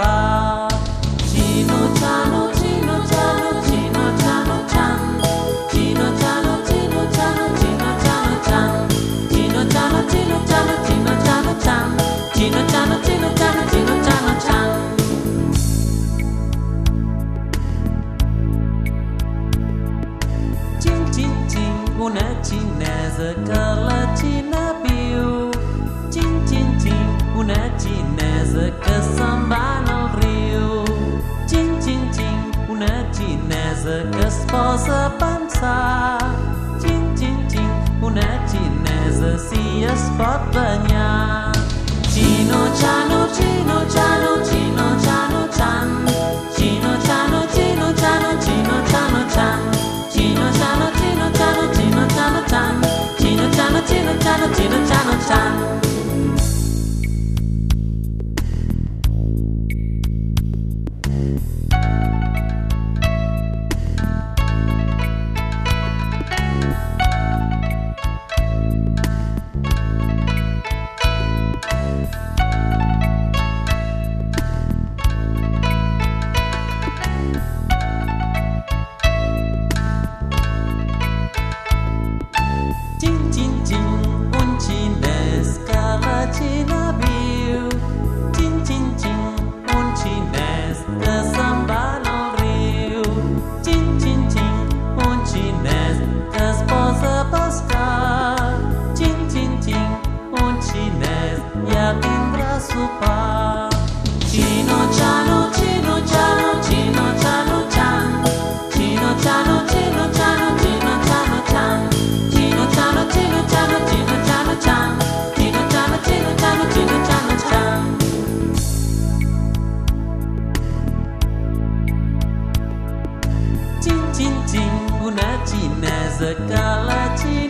par. Chino, chano. Chin, chin, chin, una cinese che la cina più. Cin, cin, cin, una cinese che si es pot banyar. Cino, ciano, cino, ciano, cino, ciano, cian. Cino, ciano, cino, ciano, cino, ciano, cian. Cino, ciano, cino, ciano, cino, ciano, cian. Cino, ciano, cino, ciano, cino, ciano, cian. segala cinta.